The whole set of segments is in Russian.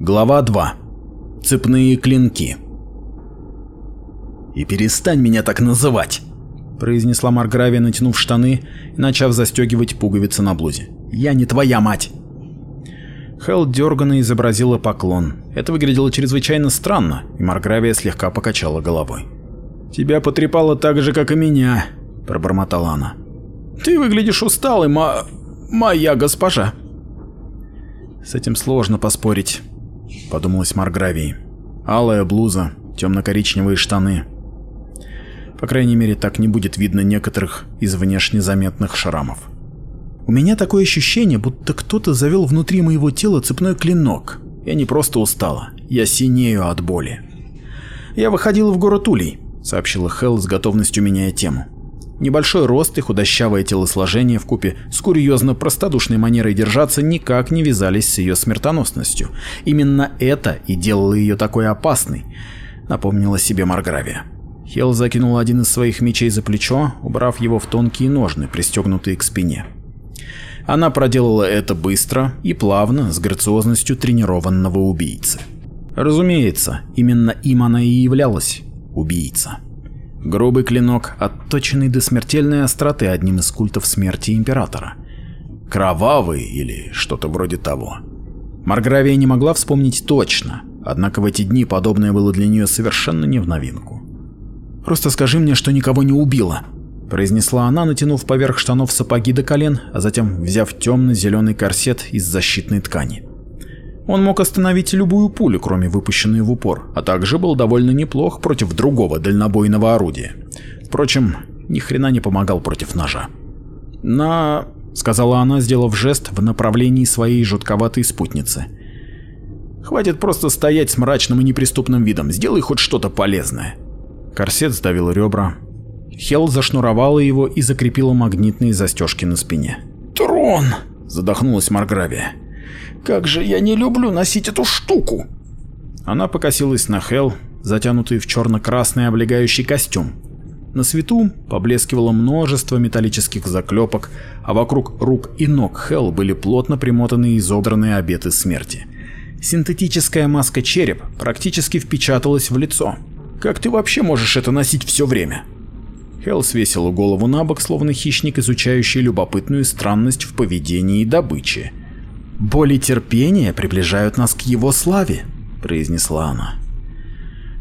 Глава 2. Цепные клинки. «И перестань меня так называть!» – произнесла марграви, натянув штаны и начав застегивать пуговицы на блузе. «Я не твоя мать!» Хелл дерганно изобразила поклон. Это выглядело чрезвычайно странно, и Маргравия слегка покачала головой. «Тебя потрепало так же, как и меня», – пробормотала она. «Ты выглядишь усталой, ма... моя госпожа». С этим сложно поспорить. — подумалась Маргравии. Алая блуза, темно-коричневые штаны. По крайней мере, так не будет видно некоторых из внешне заметных шрамов. У меня такое ощущение, будто кто-то завел внутри моего тела цепной клинок. Я не просто устала, я синею от боли. «Я выходила в город Улей», — сообщила Хелл с готовностью меняя тему. Небольшой рост и худощавое телосложение в купе с курьезно простодушной манерой держаться никак не вязались с ее смертоносностью. Именно это и делало ее такой опасной, напомнила себе Маргравия. Хел закинул один из своих мечей за плечо, убрав его в тонкие ножны, пристегнутые к спине. Она проделала это быстро и плавно, с грациозностью тренированного убийцы. Разумеется, именно им она и являлась – убийца. Грубый клинок, отточенный до смертельной остроты одним из культов смерти императора. Кровавый или что-то вроде того. Маргравия не могла вспомнить точно, однако в эти дни подобное было для нее совершенно не в новинку. «Просто скажи мне, что никого не убило, — произнесла она, натянув поверх штанов сапоги до колен, а затем взяв темно-зеленый корсет из защитной ткани. Он мог остановить любую пулю, кроме выпущенной в упор, а также был довольно неплох против другого дальнобойного орудия. Впрочем, ни хрена не помогал против ножа. «На...» — сказала она, сделав жест в направлении своей жутковатой спутницы. «Хватит просто стоять с мрачным и неприступным видом, сделай хоть что-то полезное». Корсет сдавил ребра. Хел зашнуровала его и закрепила магнитные застежки на спине. «Трон!» — задохнулась Маргравия. Как же я не люблю носить эту штуку!» Она покосилась на Хел, затянутый в черно-красный облегающий костюм. На свету поблескивало множество металлических заклепок, а вокруг рук и ног Хел были плотно примотаны и изодранные обеты смерти. Синтетическая маска-череп практически впечаталась в лицо. «Как ты вообще можешь это носить все время?» Хел свесила голову на бок, словно хищник, изучающий любопытную странность в поведении добычи. Боли терпения приближают нас к его славе», — произнесла она.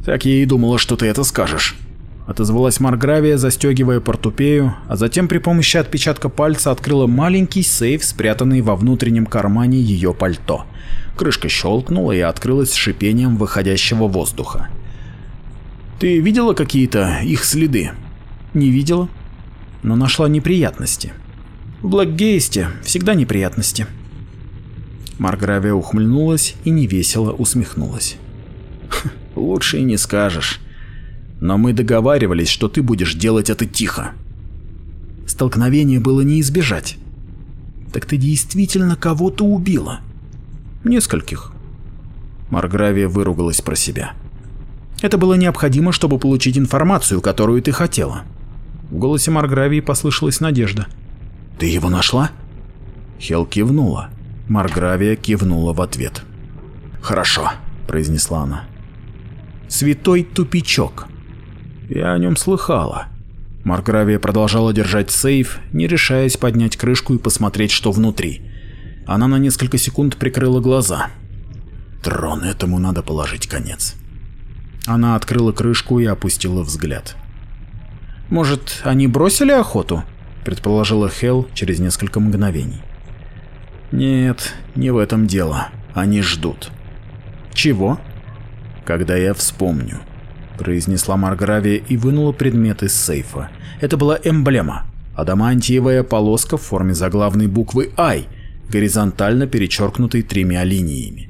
«Так я и думала, что ты это скажешь», — отозвалась Маргравия, застегивая портупею, а затем при помощи отпечатка пальца открыла маленький сейф, спрятанный во внутреннем кармане ее пальто. Крышка щелкнула и открылась с шипением выходящего воздуха. «Ты видела какие-то их следы?» «Не видела, но нашла неприятности». «В Блэкгейсте всегда неприятности», Маргравия ухмыльнулась и невесело усмехнулась. «Лучше и не скажешь. Но мы договаривались, что ты будешь делать это тихо. Столкновение было не избежать. Так ты действительно кого-то убила?» «Нескольких». Маргравия выругалась про себя. Это было необходимо, чтобы получить информацию, которую ты хотела. В голосе Маргравии послышалась надежда. «Ты его нашла?» Хел кивнула. Маргравия кивнула в ответ. «Хорошо», — произнесла она. «Святой тупичок». Я о нем слыхала. Маргравия продолжала держать сейф, не решаясь поднять крышку и посмотреть, что внутри. Она на несколько секунд прикрыла глаза. Трон, этому надо положить конец. Она открыла крышку и опустила взгляд. «Может, они бросили охоту?» – предположила Хел через несколько мгновений. Нет, не в этом дело. Они ждут. Чего? Когда я вспомню, произнесла Маргравия и вынула предмет из сейфа. Это была эмблема. Адамантиевая полоска в форме заглавной буквы «Ай», горизонтально перечеркнутой тремя линиями.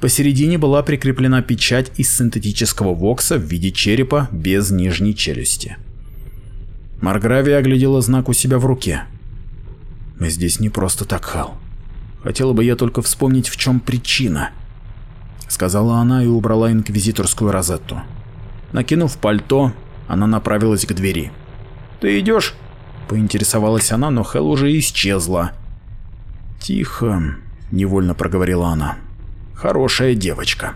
Посередине была прикреплена печать из синтетического вокса в виде черепа без нижней челюсти. Маргравия оглядела знак у себя в руке. «Мы здесь не просто так, Хал. Хотела бы я только вспомнить, в чем причина. Сказала она и убрала инквизиторскую розетту. Накинув пальто, она направилась к двери. «Ты идешь?» — поинтересовалась она, но Хелл уже исчезла. «Тихо», — невольно проговорила она. «Хорошая девочка».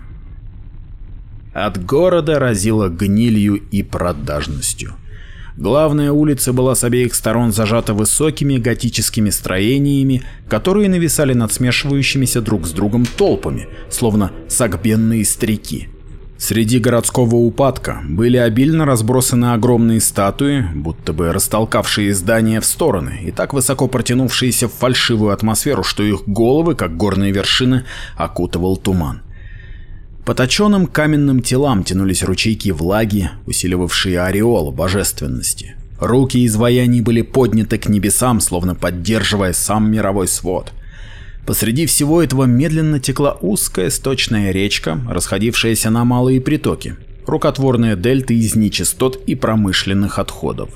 От города разило гнилью и продажностью. Главная улица была с обеих сторон зажата высокими готическими строениями, которые нависали над смешивающимися друг с другом толпами, словно согбенные старики. Среди городского упадка были обильно разбросаны огромные статуи, будто бы растолкавшие здания в стороны и так высоко протянувшиеся в фальшивую атмосферу, что их головы, как горные вершины, окутывал туман. По точенным каменным телам тянулись ручейки влаги, усиливавшие ореол божественности. Руки изваяний были подняты к небесам, словно поддерживая сам мировой свод. Посреди всего этого медленно текла узкая сточная речка, расходившаяся на малые притоки, рукотворные дельты из нечистот и промышленных отходов.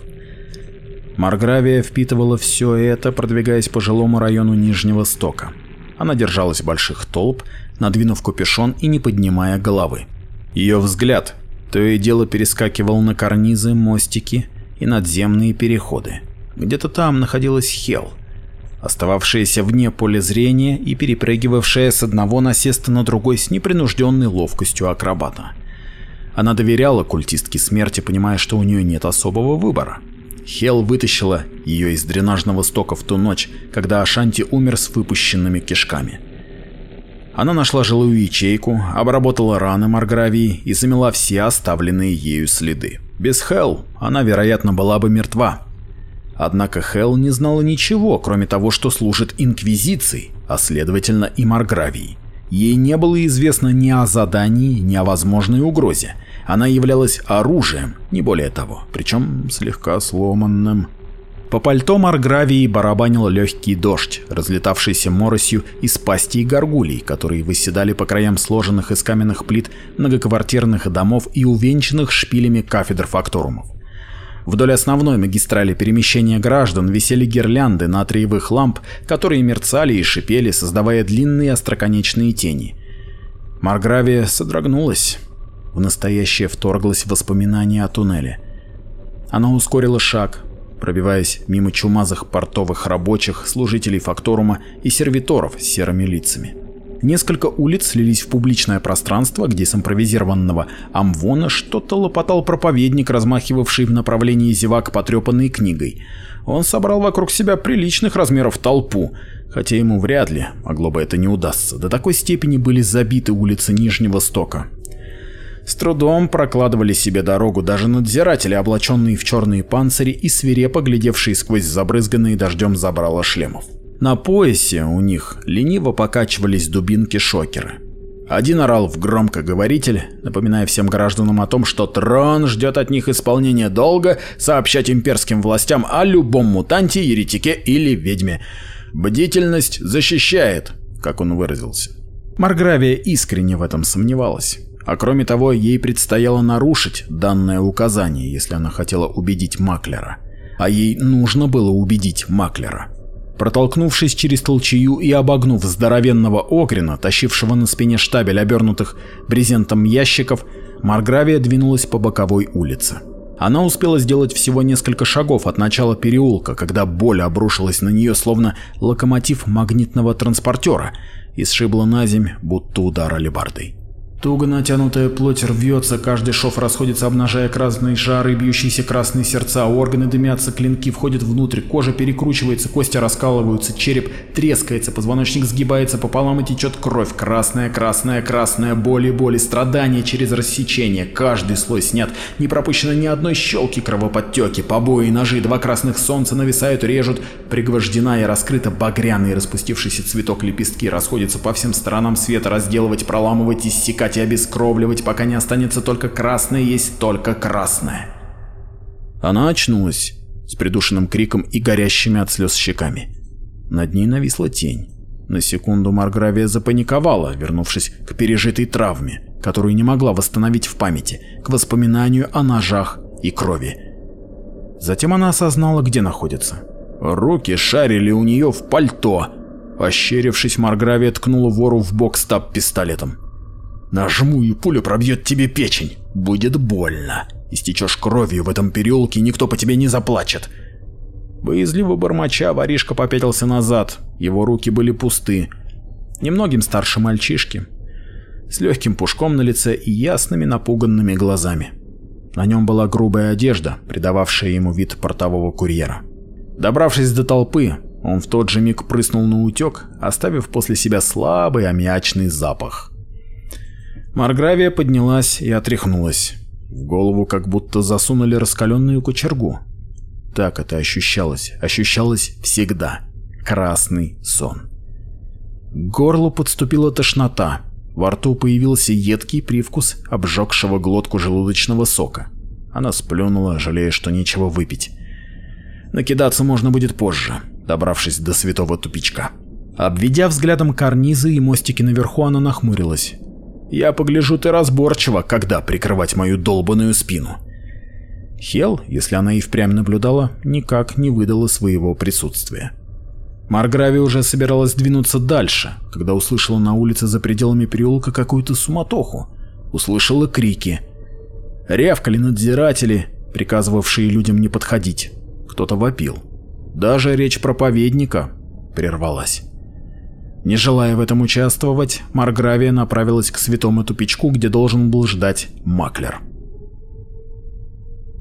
Маргравия впитывала все это, продвигаясь по жилому району Нижнего Стока. Она держалась больших толп, надвинув капюшон и не поднимая головы. Ее взгляд то и дело перескакивал на карнизы, мостики и надземные переходы. Где-то там находилась Хел, остававшаяся вне поля зрения и перепрыгивавшая с одного насеста на другой с непринужденной ловкостью акробата. Она доверяла культистке смерти, понимая, что у нее нет особого выбора. Хел вытащила ее из дренажного стока в ту ночь, когда Ашанти умер с выпущенными кишками. Она нашла жилую ячейку, обработала раны Маргравии и замела все оставленные ею следы. Без Хел она, вероятно, была бы мертва. Однако Хел не знала ничего, кроме того, что служит Инквизицией, а следовательно и Маргравией. Ей не было известно ни о задании, ни о возможной угрозе. Она являлась оружием, не более того, причем слегка сломанным. По пальто Маргравии барабанил легкий дождь, разлетавшийся моросью из пастей горгулей, которые выседали по краям сложенных из каменных плит многоквартирных домов и увенчанных шпилями кафедр факторумов. Вдоль основной магистрали перемещения граждан висели гирлянды натриевых ламп, которые мерцали и шипели, создавая длинные остроконечные тени. Маргравия содрогнулась. В настоящее вторглось воспоминание о туннеле. Она ускорила шаг, пробиваясь мимо чумазых портовых рабочих, служителей факторума и сервиторов с серыми лицами. Несколько улиц слились в публичное пространство, где с импровизированного амвона что-то лопотал проповедник, размахивавший в направлении зевак потрепанной книгой. Он собрал вокруг себя приличных размеров толпу, хотя ему вряд ли могло бы это не удастся. До такой степени были забиты улицы Нижнего Стока. С трудом прокладывали себе дорогу даже надзиратели, облаченные в черные панцири и свирепо глядевшие сквозь забрызганные дождем забрала шлемов. На поясе у них лениво покачивались дубинки шокеры. Один орал в громкоговоритель, напоминая всем гражданам о том, что трон ждет от них исполнения долга сообщать имперским властям о любом мутанте, еретике или ведьме. «Бдительность защищает», как он выразился. Маргравия искренне в этом сомневалась. А кроме того, ей предстояло нарушить данное указание, если она хотела убедить Маклера. А ей нужно было убедить Маклера. Протолкнувшись через толчею и обогнув здоровенного окрина, тащившего на спине штабель обернутых брезентом ящиков, Маргравия двинулась по боковой улице. Она успела сделать всего несколько шагов от начала переулка, когда боль обрушилась на нее, словно локомотив магнитного транспортера, и сшибла на земь, будто удар алебардой. Туго натянутая плоть рвется, каждый шов расходится, обнажая красные жары, бьющиеся красные сердца, органы дымятся, клинки входят внутрь, кожа перекручивается, кости раскалываются, череп трескается, позвоночник сгибается пополам и течет кровь, красная, красная, красная, боль и боль, страдания через рассечение, каждый слой снят, не пропущено ни одной щелки кровоподтеки, побои, ножи, два красных солнца нависают, режут, пригвождена и раскрыта багряный распустившийся цветок. Лепестки, расходятся по всем сторонам света, разделывать, проламывать, иссекать, обтекать и обескровливать, пока не останется только красное, есть только красное. Она очнулась с придушенным криком и горящими от слез щеками. Над ней нависла тень. На секунду Маргравия запаниковала, вернувшись к пережитой травме, которую не могла восстановить в памяти, к воспоминанию о ножах и крови. Затем она осознала, где находится. Руки шарили у нее в пальто. Ощерившись, Маргравия ткнула вору в бок стаб пистолетом. Нажму, и пуля пробьет тебе печень. Будет больно. Истечешь кровью в этом переулке, никто по тебе не заплачет. Боязливо бормоча, воришка попятился назад. Его руки были пусты. Немногим старше мальчишки. С легким пушком на лице и ясными напуганными глазами. На нем была грубая одежда, придававшая ему вид портового курьера. Добравшись до толпы, он в тот же миг прыснул на утек, оставив после себя слабый аммиачный запах. Маргравия поднялась и отряхнулась. В голову как будто засунули раскаленную кочергу. Так это ощущалось, ощущалось всегда. Красный сон. К горлу подступила тошнота. Во рту появился едкий привкус обжегшего глотку желудочного сока. Она сплюнула, жалея, что нечего выпить. Накидаться можно будет позже, добравшись до святого тупичка. Обведя взглядом карнизы и мостики наверху, она нахмурилась. Я погляжу ты разборчиво, когда прикрывать мою долбанную спину. Хел, если она и впрямь наблюдала, никак не выдала своего присутствия. Марграви уже собиралась двинуться дальше, когда услышала на улице за пределами переулка какую-то суматоху. Услышала крики. Рявкали надзиратели, приказывавшие людям не подходить. Кто-то вопил. Даже речь проповедника прервалась. Не желая в этом участвовать, Маргравия направилась к святому тупичку, где должен был ждать Маклер.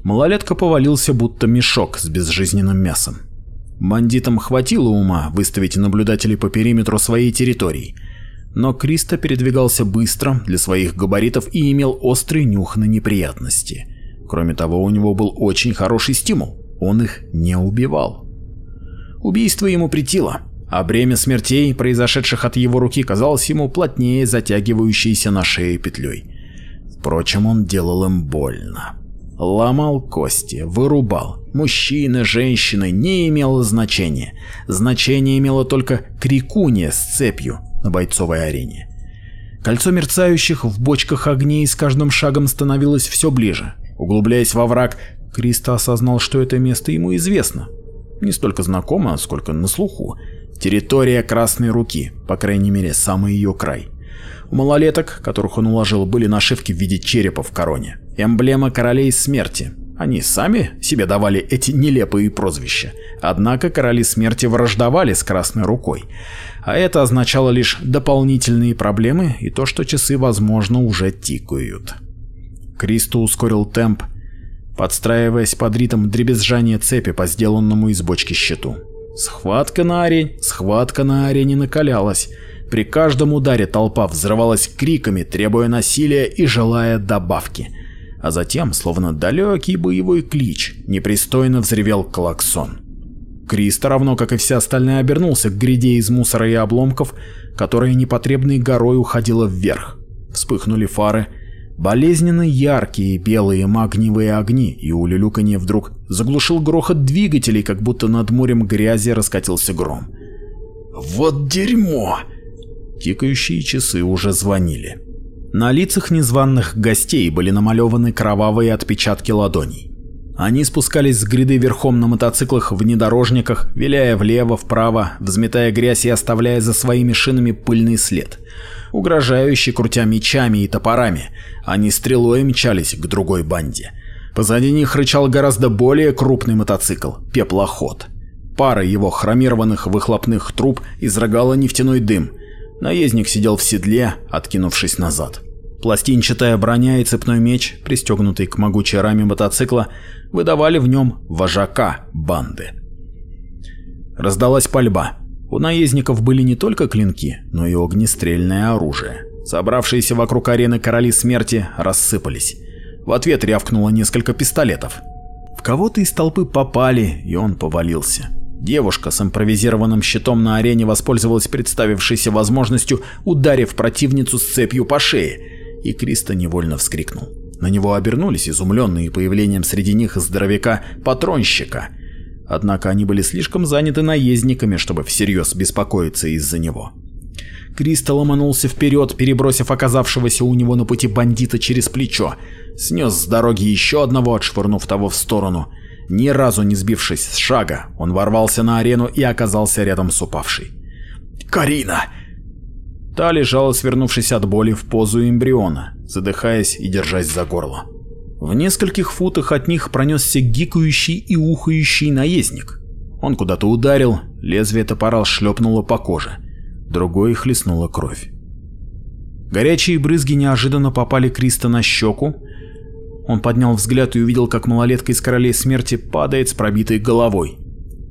Малолетка повалился, будто мешок с безжизненным мясом. Бандитам хватило ума выставить наблюдателей по периметру своей территории, но Криста передвигался быстро для своих габаритов и имел острый нюх на неприятности. Кроме того, у него был очень хороший стимул, он их не убивал. Убийство ему притило, а бремя смертей, произошедших от его руки, казалось ему плотнее затягивающейся на шее петлей. Впрочем, он делал им больно. Ломал кости, вырубал. Мужчины, женщины не имело значения. Значение имело только крикунья с цепью на бойцовой арене. Кольцо мерцающих в бочках огней с каждым шагом становилось все ближе. Углубляясь во враг, Криста осознал, что это место ему известно. Не столько знакомо, сколько на слуху. Территория Красной Руки, по крайней мере, самый ее край. У малолеток, которых он уложил, были нашивки в виде черепа в короне. Эмблема королей смерти. Они сами себе давали эти нелепые прозвища. Однако короли смерти враждовали с Красной Рукой. А это означало лишь дополнительные проблемы и то, что часы, возможно, уже тикают. Кристо ускорил темп, подстраиваясь под ритм дребезжания цепи по сделанному из бочки щиту. Схватка на арене, схватка на арене накалялась. При каждом ударе толпа взрывалась криками, требуя насилия и желая добавки. А затем, словно далекий боевой клич, непристойно взревел клаксон. Кристо, равно как и все остальные, обернулся к гряде из мусора и обломков, которая непотребной горой уходила вверх. Вспыхнули фары, Болезненно яркие белые магниевые огни, и у улюлюканье вдруг заглушил грохот двигателей, как будто над морем грязи раскатился гром. «Вот дерьмо!» Тикающие часы уже звонили. На лицах незваных гостей были намалеваны кровавые отпечатки ладоней. Они спускались с гряды верхом на мотоциклах, внедорожниках, виляя влево-вправо, взметая грязь и оставляя за своими шинами пыльный след. Угрожающе крутя мечами и топорами, они стрелой мчались к другой банде. Позади них рычал гораздо более крупный мотоцикл – пеплоход. Пара его хромированных выхлопных труб изрыгала нефтяной дым. Наездник сидел в седле, откинувшись назад. Пластинчатая броня и цепной меч, пристегнутый к могучей раме мотоцикла, выдавали в нем вожака банды. Раздалась пальба. У наездников были не только клинки, но и огнестрельное оружие. Собравшиеся вокруг арены короли смерти рассыпались. В ответ рявкнуло несколько пистолетов. В кого-то из толпы попали, и он повалился. Девушка с импровизированным щитом на арене воспользовалась представившейся возможностью, ударив противницу с цепью по шее и Криста невольно вскрикнул. На него обернулись, изумленные появлением среди них здоровяка-патронщика. Однако они были слишком заняты наездниками, чтобы всерьез беспокоиться из-за него. Криста ломанулся вперед, перебросив оказавшегося у него на пути бандита через плечо. Снес с дороги еще одного, отшвырнув того в сторону. Ни разу не сбившись с шага, он ворвался на арену и оказался рядом с упавшей. «Карина!» Та лежала, свернувшись от боли в позу эмбриона, задыхаясь и держась за горло. В нескольких футах от них пронесся гикающий и ухающий наездник. Он куда-то ударил, лезвие топора шлепнуло по коже, другой хлестнула кровь. Горячие брызги неожиданно попали Криста на щеку. Он поднял взгляд и увидел, как малолетка из Королей Смерти падает с пробитой головой.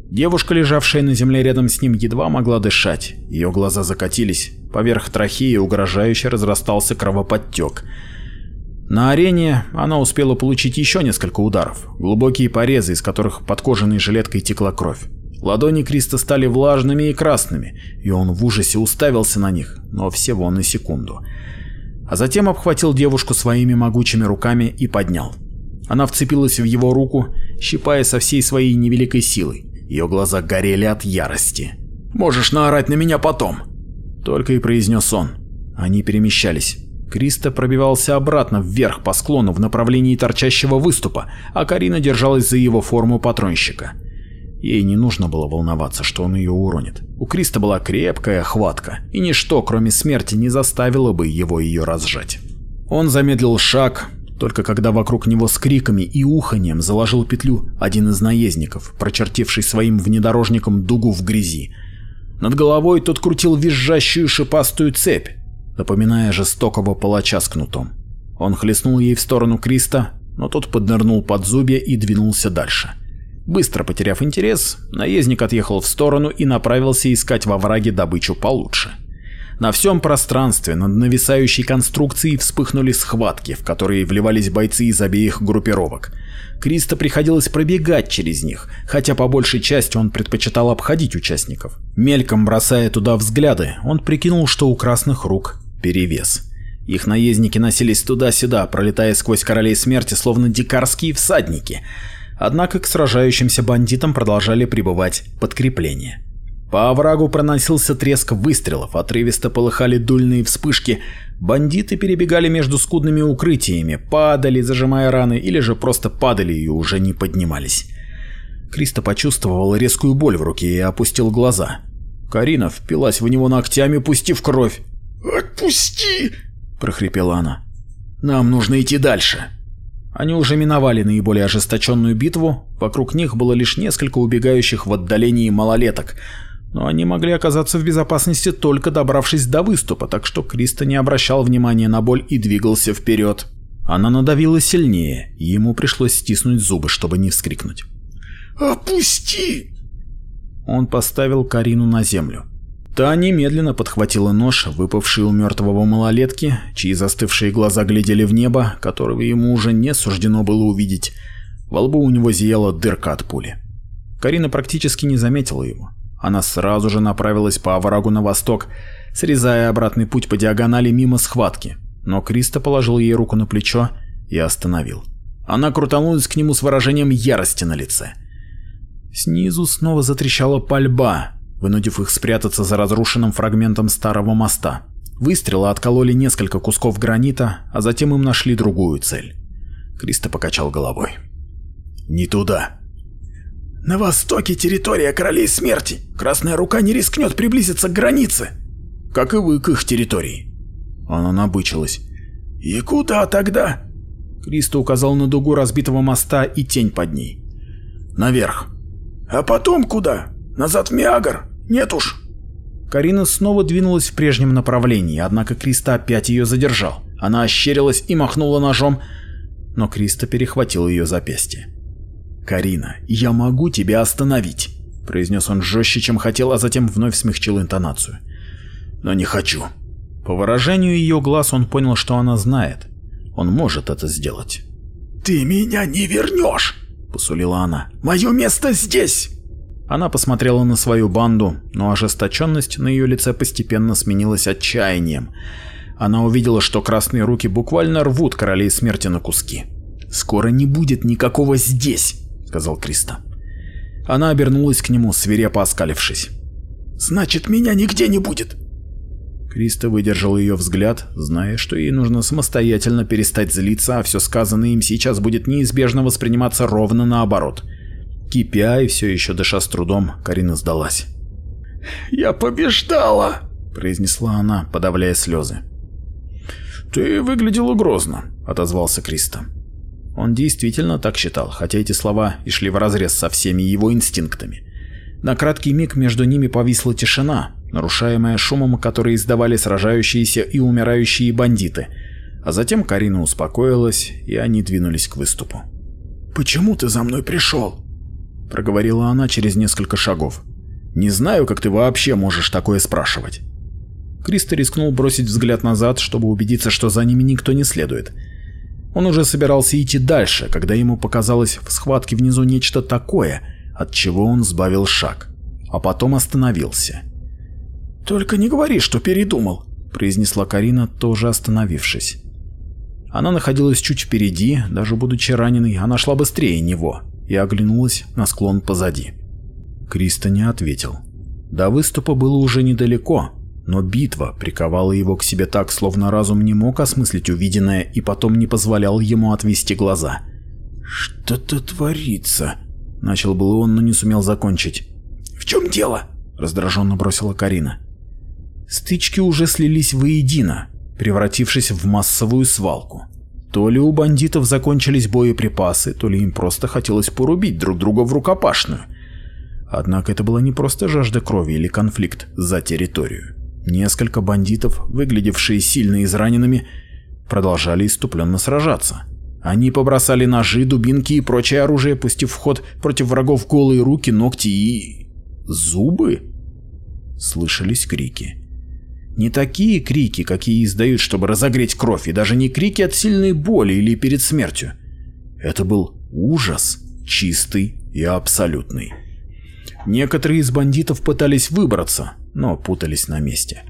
Девушка, лежавшая на земле рядом с ним, едва могла дышать, ее глаза закатились, Поверх трахеи угрожающе разрастался кровоподтек. На арене она успела получить еще несколько ударов, глубокие порезы, из которых подкоженной жилеткой текла кровь. Ладони Криста стали влажными и красными, и он в ужасе уставился на них, но всего на секунду. А затем обхватил девушку своими могучими руками и поднял. Она вцепилась в его руку, щипая со всей своей невеликой силой. Ее глаза горели от ярости. «Можешь наорать на меня потом!» Только и произнес он. Они перемещались. Криста пробивался обратно вверх по склону в направлении торчащего выступа, а Карина держалась за его форму патронщика. Ей не нужно было волноваться, что он ее уронит. У Криста была крепкая хватка, и ничто, кроме смерти, не заставило бы его ее разжать. Он замедлил шаг, только когда вокруг него с криками и уханьем заложил петлю один из наездников, прочертивший своим внедорожником дугу в грязи. Над головой тот крутил визжащую шипастую цепь, напоминая жестокого палача с кнутом. Он хлестнул ей в сторону Криста, но тот поднырнул под зубья и двинулся дальше. Быстро потеряв интерес, наездник отъехал в сторону и направился искать во враге добычу получше. На всем пространстве над нависающей конструкцией вспыхнули схватки, в которые вливались бойцы из обеих группировок. Криста приходилось пробегать через них, хотя по большей части он предпочитал обходить участников. Мельком бросая туда взгляды, он прикинул, что у красных рук перевес. Их наездники носились туда-сюда, пролетая сквозь королей смерти, словно дикарские всадники. Однако к сражающимся бандитам продолжали прибывать подкрепления. По оврагу проносился треск выстрелов, отрывисто полыхали дульные вспышки. Бандиты перебегали между скудными укрытиями, падали, зажимая раны, или же просто падали и уже не поднимались. Кристо почувствовал резкую боль в руке и опустил глаза. Карина впилась в него ногтями, пустив кровь. «Отпусти!» – прохрипела она. «Нам нужно идти дальше!» Они уже миновали наиболее ожесточенную битву, вокруг них было лишь несколько убегающих в отдалении малолеток – но они могли оказаться в безопасности только добравшись до выступа, так что Криста не обращал внимания на боль и двигался вперед. Она надавила сильнее, и ему пришлось стиснуть зубы, чтобы не вскрикнуть. «Опусти!» Он поставил Карину на землю. Та немедленно подхватила нож, выпавший у мертвого малолетки, чьи застывшие глаза глядели в небо, которого ему уже не суждено было увидеть. Во лбу у него зияла дырка от пули. Карина практически не заметила его. Она сразу же направилась по оврагу на восток, срезая обратный путь по диагонали мимо схватки. Но Криста положил ей руку на плечо и остановил. Она крутанулась к нему с выражением ярости на лице. Снизу снова затрещала пальба, вынудив их спрятаться за разрушенным фрагментом старого моста. Выстрелы откололи несколько кусков гранита, а затем им нашли другую цель. Криста покачал головой. «Не туда», на востоке территория Королей Смерти. Красная Рука не рискнет приблизиться к границе. Как и вы к их территории. Она набычилась. И куда а тогда? Кристо указал на дугу разбитого моста и тень под ней. Наверх. А потом куда? Назад в Миагар? Нет уж. Карина снова двинулась в прежнем направлении, однако Криста опять ее задержал. Она ощерилась и махнула ножом, но Криста перехватил ее запястье. «Карина, я могу тебя остановить!» – произнес он жестче, чем хотел, а затем вновь смягчил интонацию. «Но не хочу!» По выражению ее глаз он понял, что она знает. Он может это сделать. «Ты меня не вернешь!» – посулила она. «Мое место здесь!» Она посмотрела на свою банду, но ожесточенность на ее лице постепенно сменилась отчаянием. Она увидела, что красные руки буквально рвут королей смерти на куски. «Скоро не будет никакого здесь!» сказал Криста. Она обернулась к нему, свирепо оскалившись. «Значит, меня нигде не будет!» Криста выдержал ее взгляд, зная, что ей нужно самостоятельно перестать злиться, а все сказанное им сейчас будет неизбежно восприниматься ровно наоборот. Кипя и все еще дыша с трудом, Карина сдалась. «Я побеждала!» – произнесла она, подавляя слезы. «Ты выглядела грозно», – отозвался Криста. Он действительно так считал, хотя эти слова и шли вразрез со всеми его инстинктами. На краткий миг между ними повисла тишина, нарушаемая шумом, который издавали сражающиеся и умирающие бандиты. А затем Карина успокоилась, и они двинулись к выступу. «Почему ты за мной пришел?» – проговорила она через несколько шагов. «Не знаю, как ты вообще можешь такое спрашивать». Кристо рискнул бросить взгляд назад, чтобы убедиться, что за ними никто не следует. Он уже собирался идти дальше, когда ему показалось в схватке внизу нечто такое, от чего он сбавил шаг, а потом остановился. «Только не говори, что передумал», – произнесла Карина, тоже остановившись. Она находилась чуть впереди, даже будучи раненой, она шла быстрее него и оглянулась на склон позади. Криста не ответил. До выступа было уже недалеко, но битва приковала его к себе так, словно разум не мог осмыслить увиденное и потом не позволял ему отвести глаза. «Что-то творится», — начал было он, но не сумел закончить. «В чем дело?» — раздраженно бросила Карина. Стычки уже слились воедино, превратившись в массовую свалку. То ли у бандитов закончились боеприпасы, то ли им просто хотелось порубить друг друга в рукопашную. Однако это была не просто жажда крови или конфликт за территорию. Несколько бандитов, выглядевшие сильно израненными, продолжали иступленно сражаться. Они побросали ножи, дубинки и прочее оружие, пустив в ход против врагов голые руки, ногти и... зубы? Слышались крики. Не такие крики, какие издают, чтобы разогреть кровь, и даже не крики от сильной боли или перед смертью. Это был ужас, чистый и абсолютный. Некоторые из бандитов пытались выбраться, но путались на месте.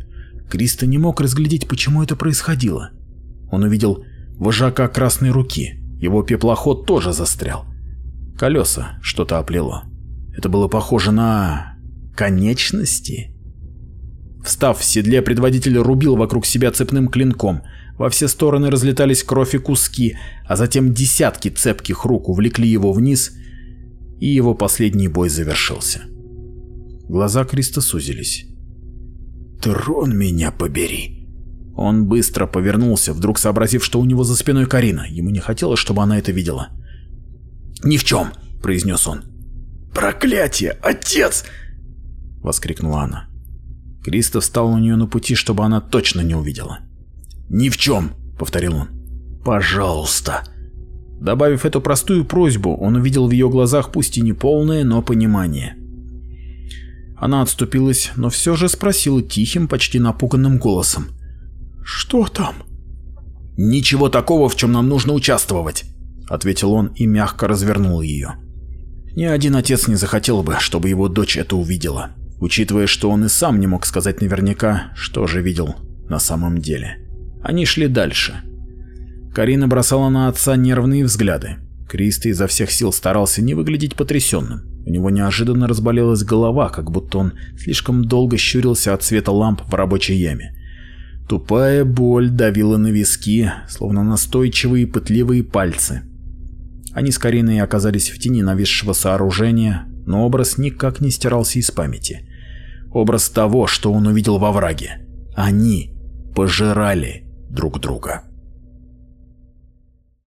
Кристо не мог разглядеть, почему это происходило. Он увидел вожака красной руки, его пеплоход тоже застрял. Колеса что-то оплело. Это было похоже на... конечности? Встав в седле, предводитель рубил вокруг себя цепным клинком. Во все стороны разлетались кровь и куски, а затем десятки цепких рук увлекли его вниз, и его последний бой завершился. Глаза Криста сузились. «Трон меня побери!» Он быстро повернулся, вдруг сообразив, что у него за спиной Карина. Ему не хотелось, чтобы она это видела. «Ни в чем!» – произнес он. «Проклятие! Отец!» – воскликнула она. Кристоф встал у нее на пути, чтобы она точно не увидела. «Ни в чем!» – повторил он. «Пожалуйста!» Добавив эту простую просьбу, он увидел в ее глазах пусть и неполное, но понимание. Она отступилась, но все же спросила тихим, почти напуганным голосом. «Что там?» «Ничего такого, в чем нам нужно участвовать», — ответил он и мягко развернул ее. Ни один отец не захотел бы, чтобы его дочь это увидела, учитывая, что он и сам не мог сказать наверняка, что же видел на самом деле. Они шли дальше. Карина бросала на отца нервные взгляды. Кристо изо всех сил старался не выглядеть потрясенным. У него неожиданно разболелась голова, как будто он слишком долго щурился от света ламп в рабочей яме. Тупая боль давила на виски, словно настойчивые пытливые пальцы. Они с Кариной оказались в тени нависшего сооружения, но образ никак не стирался из памяти. Образ того, что он увидел во враге. Они пожирали друг друга.